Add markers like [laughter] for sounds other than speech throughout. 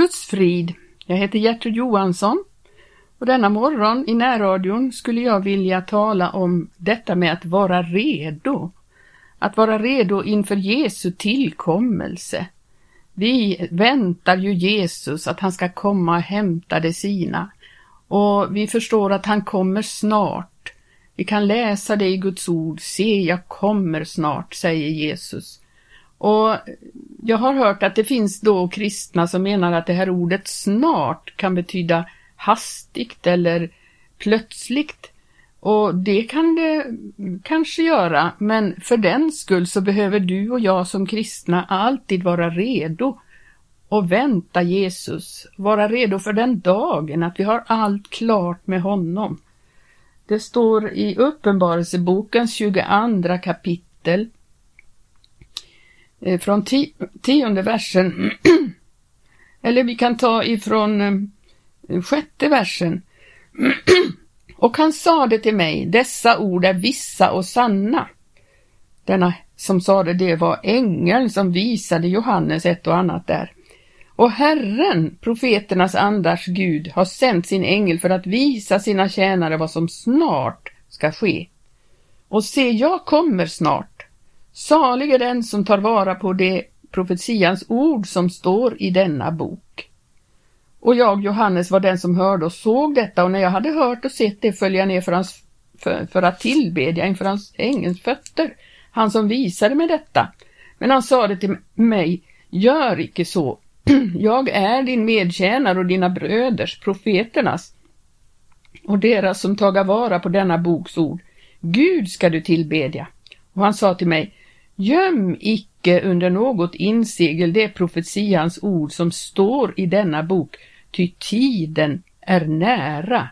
Guds frid. Jag heter Gertrud Johansson och denna morgon i närradion skulle jag vilja tala om detta med att vara redo. Att vara redo inför Jesu tillkommelse. Vi väntar ju Jesus att han ska komma och hämta det sina och vi förstår att han kommer snart. Vi kan läsa det i Guds ord. Se, jag kommer snart, säger Jesus. Och jag har hört att det finns då kristna som menar att det här ordet snart kan betyda hastigt eller plötsligt. Och det kan det kanske göra, men för den skull så behöver du och jag som kristna alltid vara redo och vänta Jesus, vara redo för den dagen att vi har allt klart med honom. Det står i Uppenbarelsebokens 22 kapitel Eh, från tionde versen, [clears throat] eller vi kan ta ifrån eh, sjätte versen. [clears throat] och han sade till mig, dessa ord är vissa och sanna. Denna som sade det var ängeln som visade Johannes ett och annat där. Och Herren, profeternas andars Gud, har sänt sin ängel för att visa sina tjänare vad som snart ska ske. Och se, jag kommer snart. Salig är den som tar vara på det profetians ord som står i denna bok. Och jag, Johannes, var den som hörde och såg detta och när jag hade hört och sett det föll jag ner för, hans, för, för att tillbedja inför hans ängelns fötter, han som visade mig detta. Men han sade till mig, gör icke så, [clears throat] jag är din medtjänare och dina bröders, profeternas, och deras som taga vara på denna boks ord. Gud ska du tillbedja. Och han sa till mig, Göm icke under något insegel det profetians ord som står i denna bok, ty tiden är nära.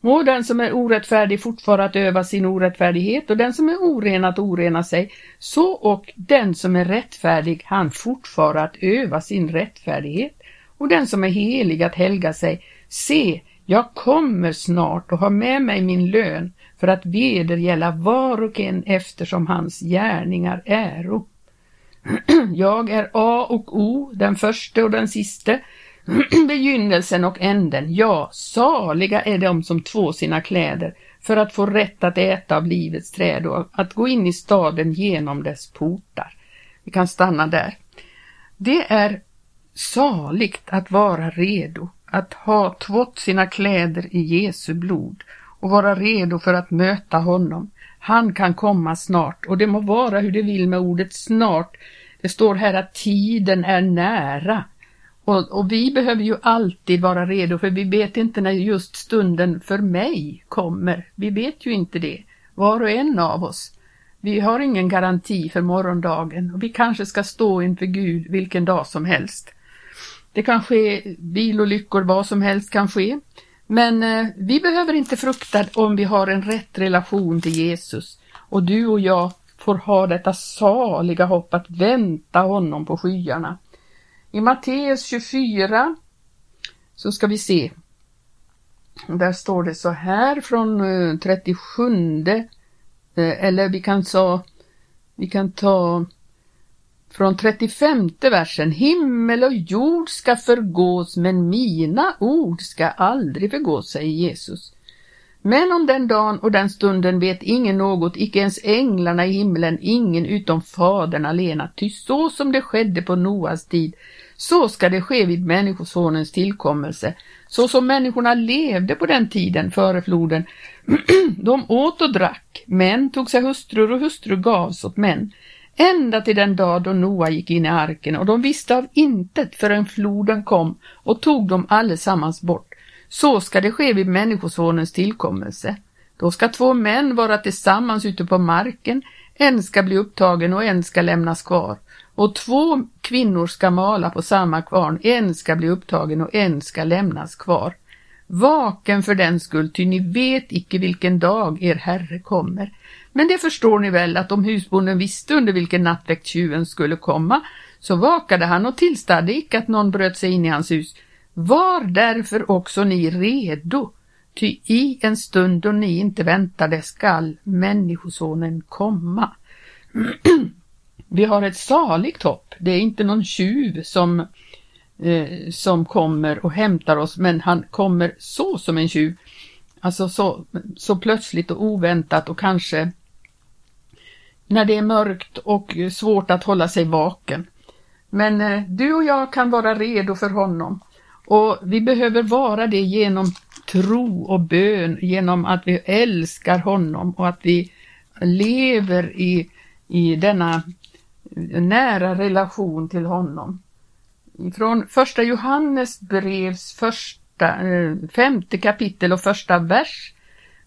Må den som är orättfärdig fortfara att öva sin orättfärdighet och den som är oren att orena sig, så och den som är rättfärdig han fortfara att öva sin rättfärdighet och den som är helig att helga sig. Se, jag kommer snart och har med mig min lön för att vedergälla var och en eftersom hans gärningar äro. [clears throat] Jag är A och O, den första och den siste, [clears throat] begynnelsen och änden. Ja, saliga är de som två sina kläder för att få rätt att äta av livets träd och att gå in i staden genom dess portar. Vi kan stanna där. Det är saligt att vara redo, att ha tvått sina kläder i Jesu blod och vara redo för att möta honom. Han kan komma snart och det må vara hur det vill med ordet snart. Det står här att tiden är nära. Och, och, vi behöver ju alltid vara redo för vi vet inte när just stunden för mig kommer. Vi vet ju inte det, var och en av oss. Vi har ingen garanti för morgondagen och vi kanske ska stå inför Gud vilken dag som helst. Det kan ske bilolyckor, vad som helst kan ske. Men eh, vi behöver inte frukta om vi har en rätt relation till Jesus och du och jag får ha detta saliga hopp att vänta honom på skyarna. I Matteus 24 så ska vi se. Där står det så här från eh, 37 eh, eller vi kan så, vi kan ta från 35 versen. Himmel och jord ska förgås, men mina ord ska aldrig förgås, säger Jesus. Men om den dagen och den stunden vet ingen något, icke ens änglarna i himlen, ingen utom Fadern alena. Ty så som det skedde på Noas tid, så ska det ske vid Människosonens tillkommelse. Så som människorna levde på den tiden före floden. [clears throat] De åt och drack, män tog sig hustrur och hustru gavs åt män ända till den dag då Noa gick in i arken och de visste av intet förrän floden kom och tog dem allesammans bort. Så ska det ske vid Människosonens tillkommelse. Då ska två män vara tillsammans ute på marken, en ska bli upptagen och en ska lämnas kvar. Och två kvinnor ska mala på samma kvarn, en ska bli upptagen och en ska lämnas kvar. Vaken för den skull, ty ni vet icke vilken dag er Herre kommer. Men det förstår ni väl att om husbonden visste under vilken nattväkt tjuven skulle komma, så vakade han och tillstade icke att någon bröt sig in i hans hus. Var därför också ni redo, ty i en stund då ni inte väntade skall Människosonen komma. [clears throat] Vi har ett saligt hopp, det är inte någon tjuv som eh, som kommer och hämtar oss, men han kommer så som en tjuv. Alltså så, så plötsligt och oväntat och kanske när det är mörkt och svårt att hålla sig vaken. Men eh, du och jag kan vara redo för honom och vi behöver vara det genom tro och bön, genom att vi älskar honom och att vi lever i, i denna nära relation till honom. Från första Johannes brevs första, eh, femte kapitel och första vers.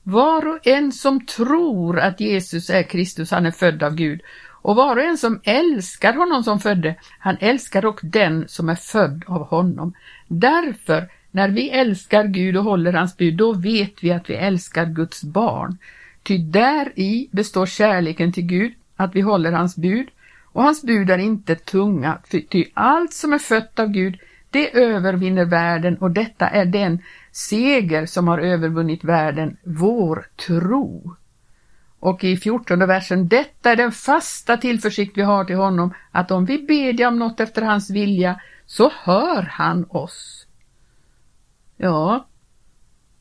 Var och en som tror att Jesus är Kristus, han är född av Gud. Och var och en som älskar honom som födde, han älskar och den som är född av honom. Därför, när vi älskar Gud och håller hans bud, då vet vi att vi älskar Guds barn. Ty där i består kärleken till Gud, att vi håller hans bud, och hans bud är inte tunga, ty allt som är fött av Gud, det övervinner världen och detta är den seger som har övervunnit världen, vår tro. Och i fjortonde versen, detta är den fasta tillförsikt vi har till honom, att om vi bedjar om något efter hans vilja, så hör han oss. Ja,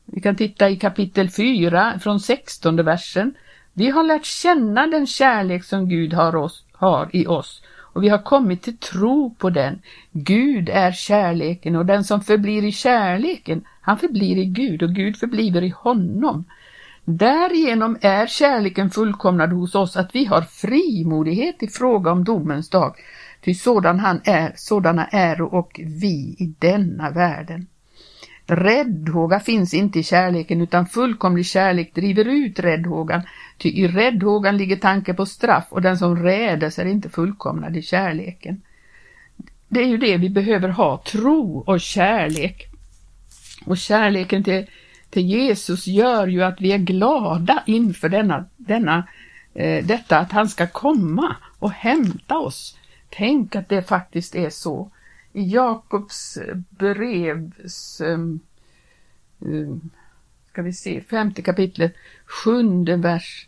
vi kan titta i kapitel 4 från 16 versen. Vi har lärt känna den kärlek som Gud har, oss, har i oss och vi har kommit till tro på den. Gud är kärleken och den som förblir i kärleken, han förblir i Gud och Gud förblir i honom. Därigenom är kärleken fullkomnad hos oss att vi har frimodighet i fråga om domens dag. Ty sådan han är, sådana är och vi i denna världen. Räddhåga finns inte i kärleken utan fullkomlig kärlek driver ut räddhågan. Ty i räddhågan ligger tanke på straff och den som rädes är inte fullkomnad i kärleken. Det är ju det vi behöver ha, tro och kärlek. Och kärleken till, till Jesus gör ju att vi är glada inför denna, denna, eh, detta att han ska komma och hämta oss. Tänk att det faktiskt är så i Jakobs brevs, eh, ska vi se, femte kapitlet, sjunde vers.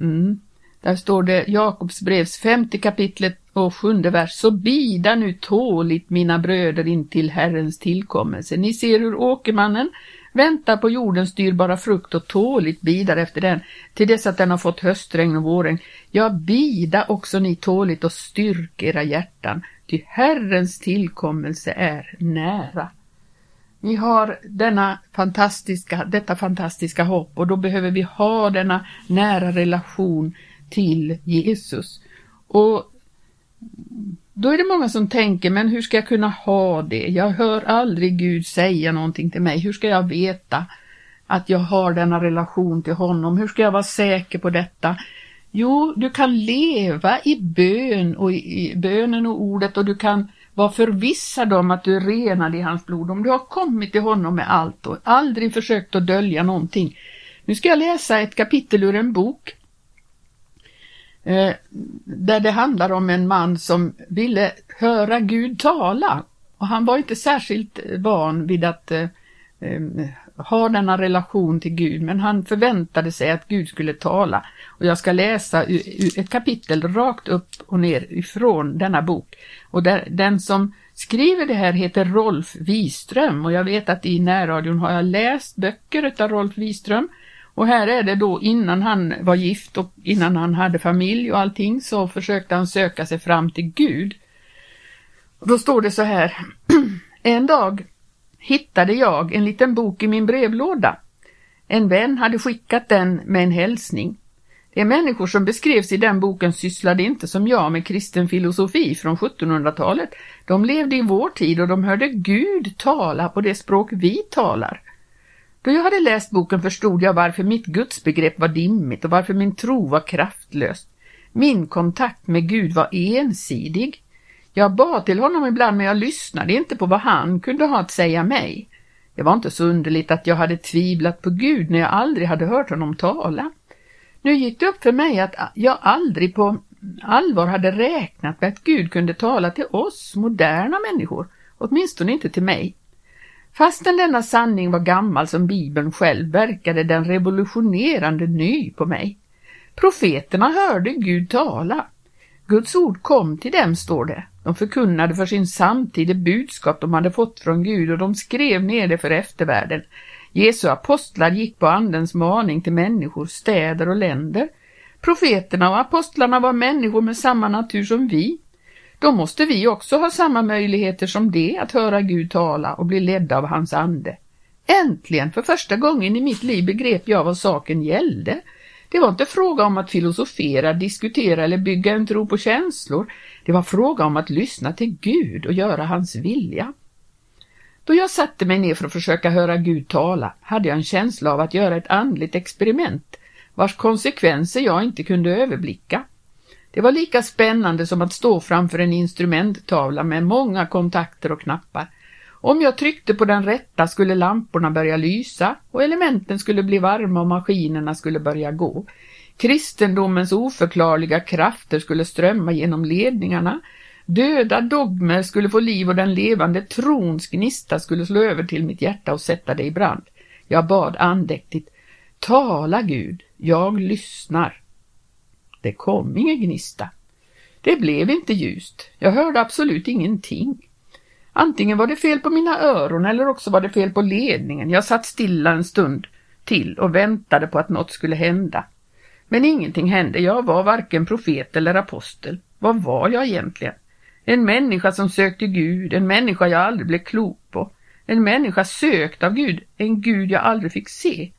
Mm. Där står det Jakobs brevs femte kapitlet och sjunde vers. Så bida nu tåligt mina bröder in till Herrens tillkommelse. Ni ser hur åkermannen väntar på jordens dyrbara frukt och tåligt bidar efter den till dess att den har fått höstregn och vårregn. Ja, bida också ni tåligt och styrk era hjärtan, ty Herrens tillkommelse är nära. Vi har denna fantastiska, detta fantastiska hopp och då behöver vi ha denna nära relation till Jesus. Och då är det många som tänker, men hur ska jag kunna ha det? Jag hör aldrig Gud säga någonting till mig. Hur ska jag veta att jag har denna relation till honom? Hur ska jag vara säker på detta? Jo, du kan leva i bön och i bönen och ordet och du kan vara förvissad om att du är renad i hans blod. Om du har kommit till honom med allt och aldrig försökt att dölja någonting. Nu ska jag läsa ett kapitel ur en bok eh, där det handlar om en man som ville höra Gud tala och han var inte särskilt van vid att eh, eh har denna relation till Gud, men han förväntade sig att Gud skulle tala. Och jag ska läsa ett kapitel rakt upp och ner ifrån denna bok. Och där, den som skriver det här heter Rolf Wiström och jag vet att i närradion har jag läst böcker av Rolf Wiström. Och här är det då innan han var gift och innan han hade familj och allting så försökte han söka sig fram till Gud. Och då står det så här. [clears throat] en dag hittade jag en liten bok i min brevlåda. En vän hade skickat den med en hälsning. De människor som beskrevs i den boken sysslade inte som jag med kristen filosofi från 1700-talet. De levde i vår tid och de hörde Gud tala på det språk vi talar. Då jag hade läst boken förstod jag varför mitt gudsbegrepp var dimmigt och varför min tro var kraftlös. Min kontakt med Gud var ensidig. Jag bad till honom ibland men jag lyssnade inte på vad han kunde ha att säga mig. Det var inte så underligt att jag hade tvivlat på Gud när jag aldrig hade hört honom tala. Nu gick det upp för mig att jag aldrig på allvar hade räknat med att Gud kunde tala till oss moderna människor, åtminstone inte till mig. Fastän denna sanning var gammal som Bibeln själv verkade den revolutionerande ny på mig. Profeterna hörde Gud tala. Guds ord kom till dem, står det. De förkunnade för sin samtid det budskap de hade fått från Gud och de skrev ner det för eftervärlden. Jesu apostlar gick på Andens maning till människor, städer och länder. Profeterna och apostlarna var människor med samma natur som vi. Då måste vi också ha samma möjligheter som de att höra Gud tala och bli ledda av hans ande. Äntligen, för första gången i mitt liv begrep jag vad saken gällde. Det var inte fråga om att filosofera, diskutera eller bygga en tro på känslor. Det var fråga om att lyssna till Gud och göra hans vilja. Då jag satte mig ner för att försöka höra Gud tala hade jag en känsla av att göra ett andligt experiment vars konsekvenser jag inte kunde överblicka. Det var lika spännande som att stå framför en instrumenttavla med många kontakter och knappar. Om jag tryckte på den rätta skulle lamporna börja lysa och elementen skulle bli varma och maskinerna skulle börja gå. Kristendomens oförklarliga krafter skulle strömma genom ledningarna. Döda dogmer skulle få liv och den levande trons gnista skulle slå över till mitt hjärta och sätta det i brand. Jag bad andäktigt. Tala Gud, jag lyssnar. Det kom ingen gnista. Det blev inte ljust. Jag hörde absolut ingenting. Antingen var det fel på mina öron eller också var det fel på ledningen. Jag satt stilla en stund till och väntade på att något skulle hända. Men ingenting hände. Jag var varken profet eller apostel. Vad var jag egentligen? En människa som sökte Gud, en människa jag aldrig blev klok på. En människa sökt av Gud, en Gud jag aldrig fick se.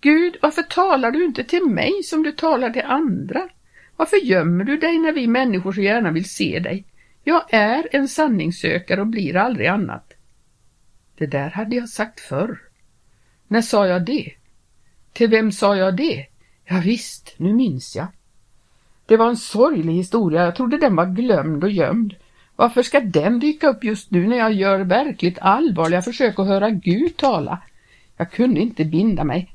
Gud, varför talar du inte till mig som du talar till andra? Varför gömmer du dig när vi människor så gärna vill se dig? Jag är en sanningssökare och blir aldrig annat. Det där hade jag sagt förr. När sa jag det? Till vem sa jag det? Ja, visst, nu minns jag. Det var en sorglig historia, jag trodde den var glömd och gömd. Varför ska den dyka upp just nu när jag gör verkligt allvarliga försök att höra Gud tala? Jag kunde inte binda mig.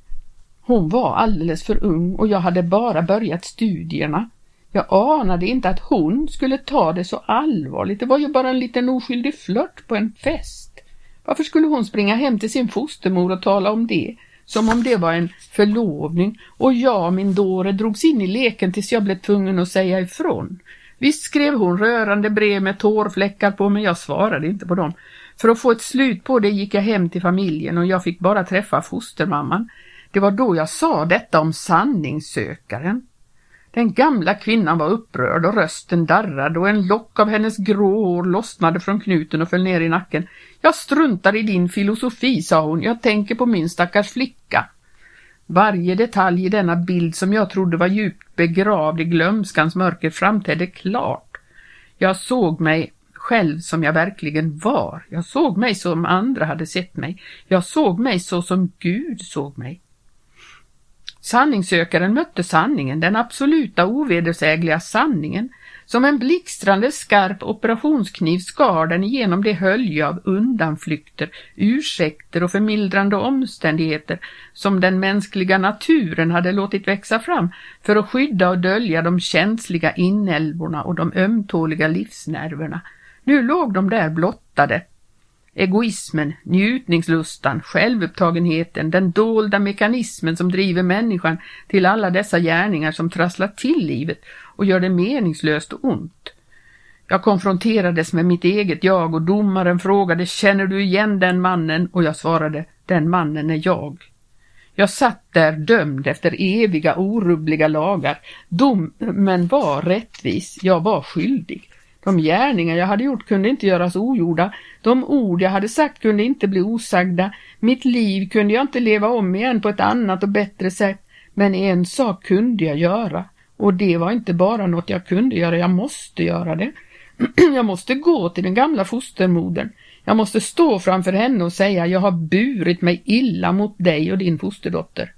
Hon var alldeles för ung och jag hade bara börjat studierna. Jag anade inte att hon skulle ta det så allvarligt. Det var ju bara en liten oskyldig flört på en fest. Varför skulle hon springa hem till sin fostermor och tala om det? Som om det var en förlovning och jag, min dåre, drogs in i leken tills jag blev tvungen att säga ifrån. Visst skrev hon rörande brev med tårfläckar på men jag svarade inte på dem. För att få ett slut på det gick jag hem till familjen och jag fick bara träffa fostermamman. Det var då jag sa detta om sanningssökaren. Den gamla kvinnan var upprörd och rösten darrade och en lock av hennes grå hår lossnade från knuten och föll ner i nacken. Jag struntar i din filosofi, sa hon, jag tänker på min stackars flicka. Varje detalj i denna bild som jag trodde var djupt begravd i glömskans mörker framträdde klart. Jag såg mig själv som jag verkligen var. Jag såg mig som andra hade sett mig. Jag såg mig så som Gud såg mig. Sanningssökaren mötte sanningen, den absoluta ovedersägliga sanningen. Som en blixtrande skarp operationskniv skar den igenom det hölje av undanflykter, ursäkter och förmildrande omständigheter som den mänskliga naturen hade låtit växa fram för att skydda och dölja de känsliga inälvorna och de ömtåliga livsnerverna. Nu låg de där blottade, Egoismen, njutningslustan, självupptagenheten, den dolda mekanismen som driver människan till alla dessa gärningar som trasslar till livet och gör det meningslöst och ont. Jag konfronterades med mitt eget jag och domaren frågade ”Känner du igen den mannen?” och jag svarade ”Den mannen är jag”. Jag satt där dömd efter eviga orubbliga lagar. Domen var rättvis, jag var skyldig. De gärningar jag hade gjort kunde inte göras ogjorda, de ord jag hade sagt kunde inte bli osagda, mitt liv kunde jag inte leva om igen på ett annat och bättre sätt, men en sak kunde jag göra, och det var inte bara något jag kunde göra, jag måste göra det. [clears throat] jag måste gå till den gamla fostermodern. Jag måste stå framför henne och säga, jag har burit mig illa mot dig och din fosterdotter.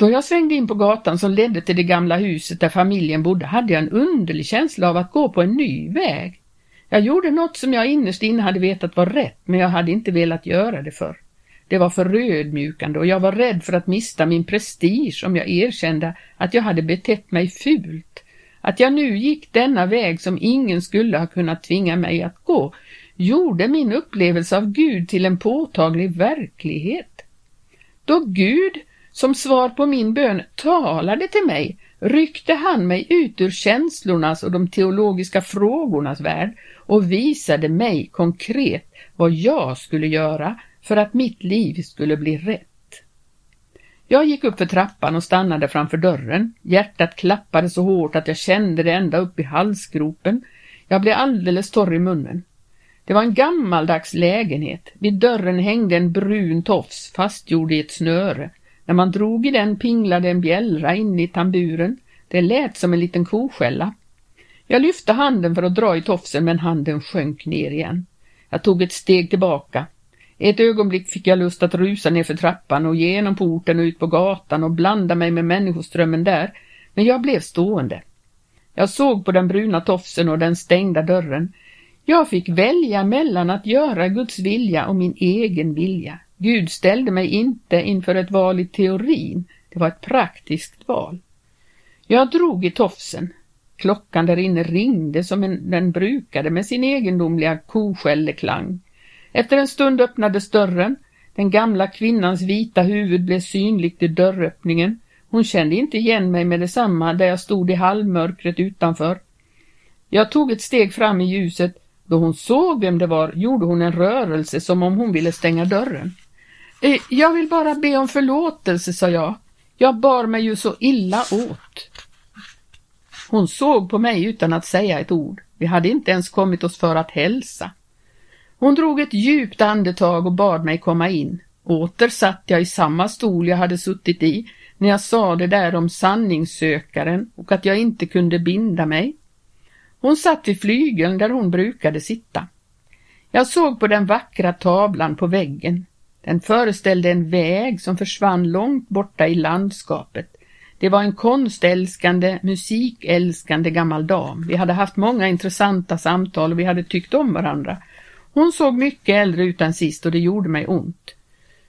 Då jag svängde in på gatan som ledde till det gamla huset där familjen bodde hade jag en underlig känsla av att gå på en ny väg. Jag gjorde något som jag innerst inne hade vetat var rätt, men jag hade inte velat göra det för. Det var för rödmjukande och jag var rädd för att mista min prestige om jag erkände att jag hade betett mig fult. Att jag nu gick denna väg som ingen skulle ha kunnat tvinga mig att gå gjorde min upplevelse av Gud till en påtaglig verklighet. Då Gud som svar på min bön talade till mig ryckte han mig ut ur känslornas och de teologiska frågornas värld och visade mig konkret vad jag skulle göra för att mitt liv skulle bli rätt. Jag gick upp för trappan och stannade framför dörren. Hjärtat klappade så hårt att jag kände det ända upp i halsgropen. Jag blev alldeles torr i munnen. Det var en gammaldags lägenhet. Vid dörren hängde en brun tofs fastgjord i ett snöre. När man drog i den pinglade en bjällra inne i tamburen. Det lät som en liten koskälla. Jag lyfte handen för att dra i tofsen men handen sjönk ner igen. Jag tog ett steg tillbaka. Ett ögonblick fick jag lust att rusa ner för trappan och genom porten och ut på gatan och blanda mig med människoströmmen där, men jag blev stående. Jag såg på den bruna tofsen och den stängda dörren. Jag fick välja mellan att göra Guds vilja och min egen vilja. Gud ställde mig inte inför ett val i teorin, det var ett praktiskt val. Jag drog i tofsen. Klockan där inne ringde som en, den brukade med sin egendomliga koskälleklang. Efter en stund öppnades dörren. Den gamla kvinnans vita huvud blev synligt i dörröppningen. Hon kände inte igen mig med detsamma där jag stod i halvmörkret utanför. Jag tog ett steg fram i ljuset. Då hon såg vem det var gjorde hon en rörelse som om hon ville stänga dörren. Eh, jag vill bara be om förlåtelse, sa jag. Jag bar mig ju så illa åt. Hon såg på mig utan att säga ett ord. Vi hade inte ens kommit oss för att hälsa. Hon drog ett djupt andetag och bad mig komma in. Åter satt jag i samma stol jag hade suttit i när jag sa det där om sanningssökaren och att jag inte kunde binda mig. Hon satt vid flygeln där hon brukade sitta. Jag såg på den vackra tavlan på väggen. Den föreställde en väg som försvann långt borta i landskapet. Det var en konstälskande, musikälskande gammal dam. Vi hade haft många intressanta samtal och vi hade tyckt om varandra. Hon såg mycket äldre ut än sist och det gjorde mig ont.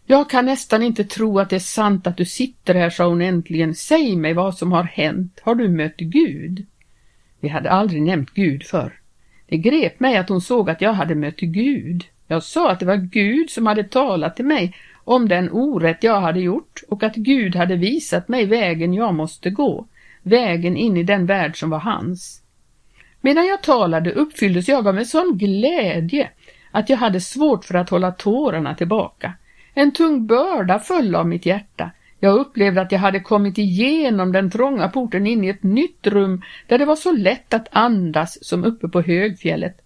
Jag kan nästan inte tro att det är sant att du sitter här, sa hon äntligen. Säg mig vad som har hänt. Har du mött Gud? Vi hade aldrig nämnt Gud förr. Det grep mig att hon såg att jag hade mött Gud. Jag sa att det var Gud som hade talat till mig om den orätt jag hade gjort och att Gud hade visat mig vägen jag måste gå, vägen in i den värld som var hans. Medan jag talade uppfylldes jag av en sån glädje att jag hade svårt för att hålla tårarna tillbaka. En tung börda föll av mitt hjärta. Jag upplevde att jag hade kommit igenom den trånga porten in i ett nytt rum där det var så lätt att andas som uppe på högfjället.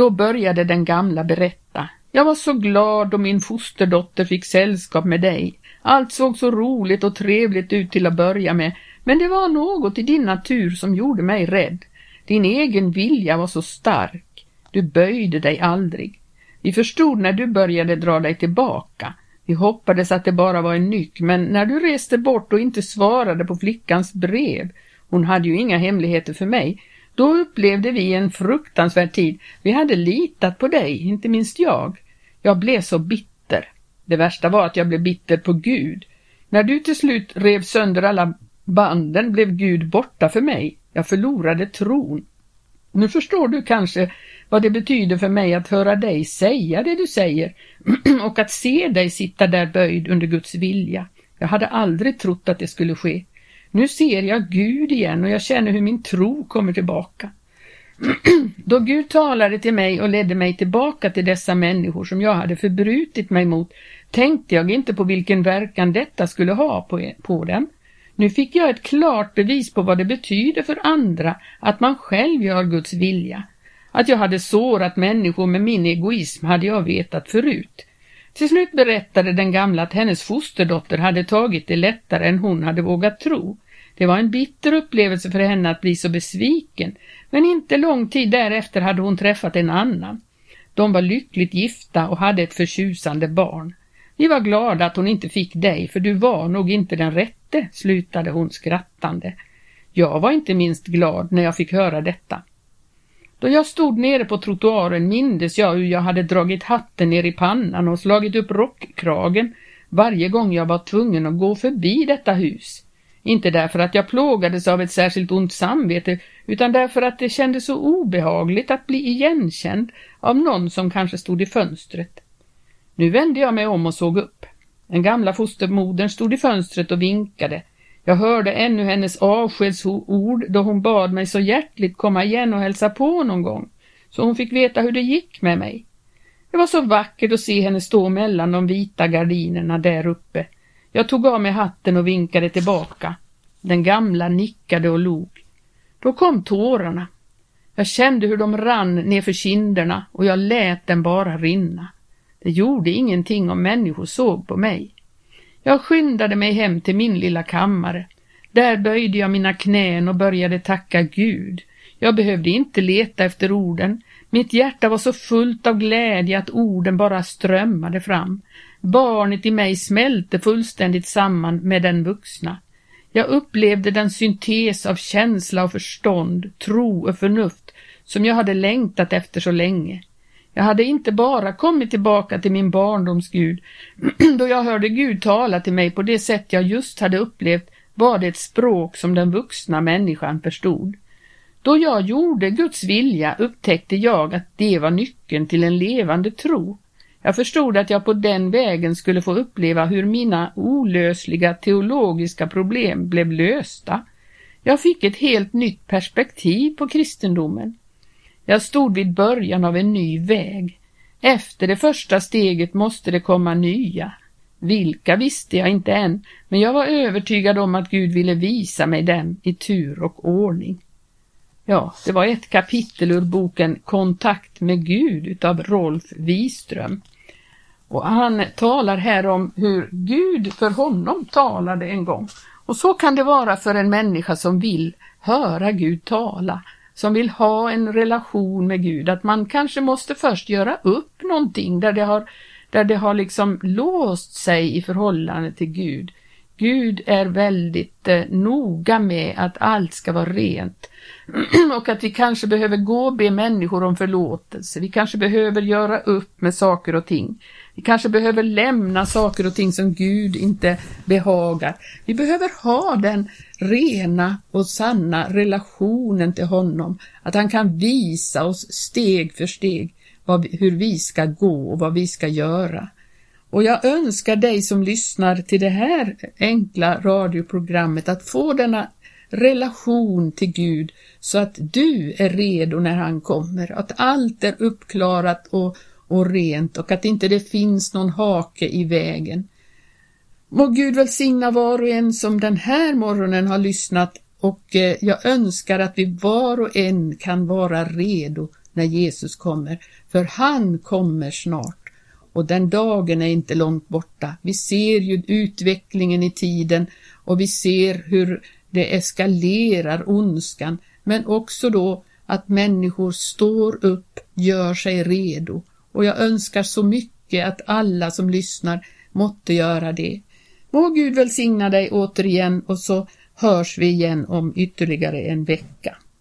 Då började den gamla berätta. Jag var så glad då min fosterdotter fick sällskap med dig. Allt såg så roligt och trevligt ut till att börja med, men det var något i din natur som gjorde mig rädd. Din egen vilja var så stark. Du böjde dig aldrig. Vi förstod när du började dra dig tillbaka. Vi hoppades att det bara var en nyck, men när du reste bort och inte svarade på flickans brev, hon hade ju inga hemligheter för mig, då upplevde vi en fruktansvärd tid. Vi hade litat på dig, inte minst jag. Jag blev så bitter. Det värsta var att jag blev bitter på Gud. När du till slut rev sönder alla banden blev Gud borta för mig. Jag förlorade tron. Nu förstår du kanske vad det betyder för mig att höra dig säga det du säger [clears throat] och att se dig sitta där böjd under Guds vilja. Jag hade aldrig trott att det skulle ske. Nu ser jag Gud igen och jag känner hur min tro kommer tillbaka. [clears throat] Då Gud talade till mig och ledde mig tillbaka till dessa människor som jag hade förbrutit mig mot tänkte jag inte på vilken verkan detta skulle ha på, e- på dem. Nu fick jag ett klart bevis på vad det betyder för andra att man själv gör Guds vilja. Att jag hade sårat människor med min egoism hade jag vetat förut. Till slut berättade den gamla att hennes fosterdotter hade tagit det lättare än hon hade vågat tro. Det var en bitter upplevelse för henne att bli så besviken, men inte lång tid därefter hade hon träffat en annan. De var lyckligt gifta och hade ett förtjusande barn. Vi var glada att hon inte fick dig, för du var nog inte den rätte, slutade hon skrattande. Jag var inte minst glad när jag fick höra detta. Då jag stod nere på trottoaren mindes jag hur jag hade dragit hatten ner i pannan och slagit upp rockkragen varje gång jag var tvungen att gå förbi detta hus. Inte därför att jag plågades av ett särskilt ont samvete, utan därför att det kändes så obehagligt att bli igenkänd av någon som kanske stod i fönstret. Nu vände jag mig om och såg upp. Den gamla fostermodern stod i fönstret och vinkade. Jag hörde ännu hennes avskedsord då hon bad mig så hjärtligt komma igen och hälsa på någon gång, så hon fick veta hur det gick med mig. Det var så vackert att se henne stå mellan de vita gardinerna där uppe. Jag tog av mig hatten och vinkade tillbaka. Den gamla nickade och log. Då kom tårarna. Jag kände hur de rann nerför kinderna och jag lät dem bara rinna. Det gjorde ingenting om människor såg på mig. Jag skyndade mig hem till min lilla kammare. Där böjde jag mina knän och började tacka Gud. Jag behövde inte leta efter orden. Mitt hjärta var så fullt av glädje att orden bara strömmade fram. Barnet i mig smälte fullständigt samman med den vuxna. Jag upplevde den syntes av känsla och förstånd, tro och förnuft som jag hade längtat efter så länge. Jag hade inte bara kommit tillbaka till min barndoms Gud, [clears throat] då jag hörde Gud tala till mig på det sätt jag just hade upplevt var det ett språk som den vuxna människan förstod. Då jag gjorde Guds vilja upptäckte jag att det var nyckeln till en levande tro. Jag förstod att jag på den vägen skulle få uppleva hur mina olösliga teologiska problem blev lösta. Jag fick ett helt nytt perspektiv på kristendomen. Jag stod vid början av en ny väg. Efter det första steget måste det komma nya. Vilka visste jag inte än, men jag var övertygad om att Gud ville visa mig dem i tur och ordning. Ja, det var ett kapitel ur boken Kontakt med Gud utav Rolf Wiström. Och han talar här om hur Gud för honom talade en gång. Och så kan det vara för en människa som vill höra Gud tala, som vill ha en relation med Gud, att man kanske måste först göra upp någonting där det har, där det har liksom låst sig i förhållande till Gud. Gud är väldigt eh, noga med att allt ska vara rent [clears throat] och att vi kanske behöver gå och be människor om förlåtelse. Vi kanske behöver göra upp med saker och ting. Vi kanske behöver lämna saker och ting som Gud inte behagar. Vi behöver ha den rena och sanna relationen till honom, att han kan visa oss steg för steg vad, hur vi ska gå och vad vi ska göra. Och jag önskar dig som lyssnar till det här enkla radioprogrammet att få denna relation till Gud så att du är redo när han kommer, att allt är uppklarat och, och rent och att inte det finns någon hake i vägen. Må Gud välsigna var och en som den här morgonen har lyssnat och eh, jag önskar att vi var och en kan vara redo när Jesus kommer, för han kommer snart och den dagen är inte långt borta. Vi ser ju utvecklingen i tiden och vi ser hur det eskalerar ondskan, men också då att människor står upp, gör sig redo. Och jag önskar så mycket att alla som lyssnar måtte göra det. Må Gud välsigna dig återigen och så hörs vi igen om ytterligare en vecka.